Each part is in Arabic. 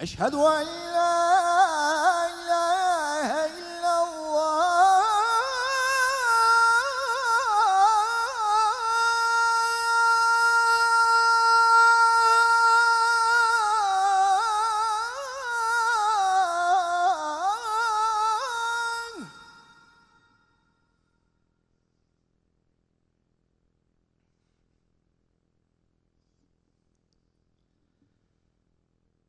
أشهد أن لا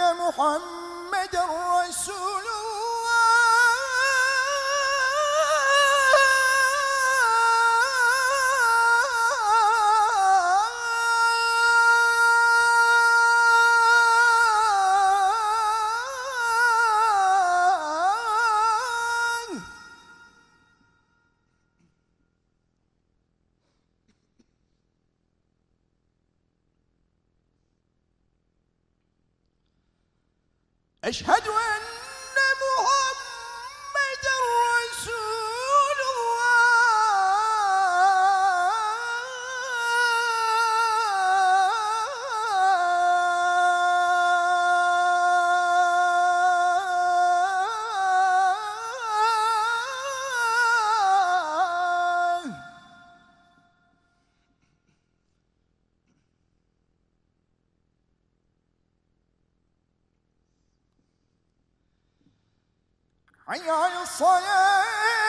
enne Muhammeden Resulü أن محمد حي على الصلاة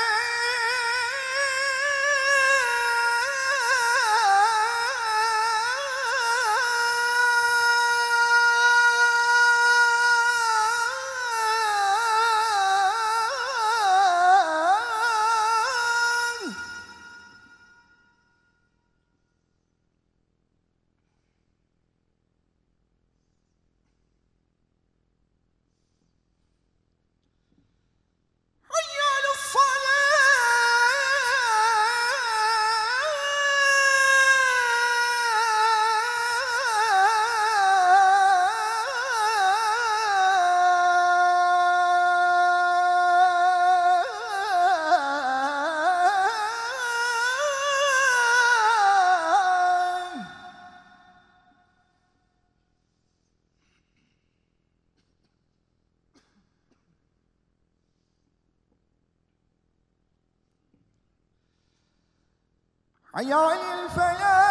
حي على